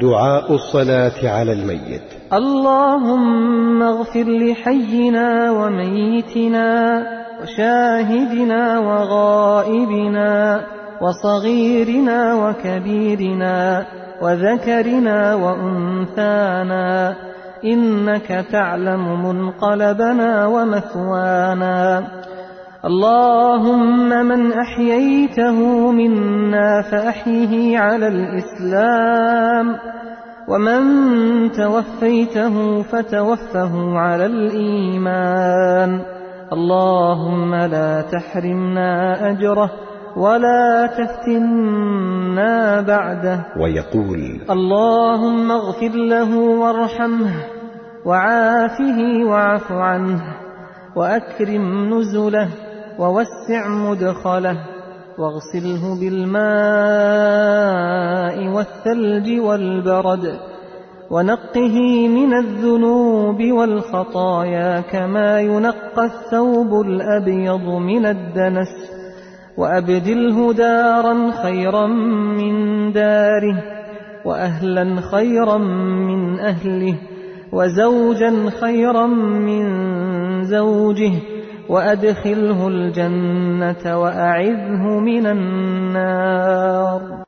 دعاء الصلاة على الميت. اللهم اغفر لحينا وميتنا وشاهدنا وغائبنا وصغيرنا وكبيرنا وذكرنا وأنثانا إنك تعلم منقلبنا ومثوانا اللهم من أحييته منا فأحيه على الإسلام ومن توفيته فتوفه على الإيمان. اللهم لا تحرمنا أجره ولا تفتنا بعده. ويقول اللهم اغفر له وارحمه وعافه واعف عنه وأكرم نزله. ووسع مدخله واغسله بالماء والثلج والبرد ونقه من الذنوب والخطايا كما ينقى الثوب الأبيض من الدنس وأبدله دارا خيرا من داره وأهلا خيرا من أهله وزوجا خيرا من زوجه وأدخله الجنة وأعذه من النار.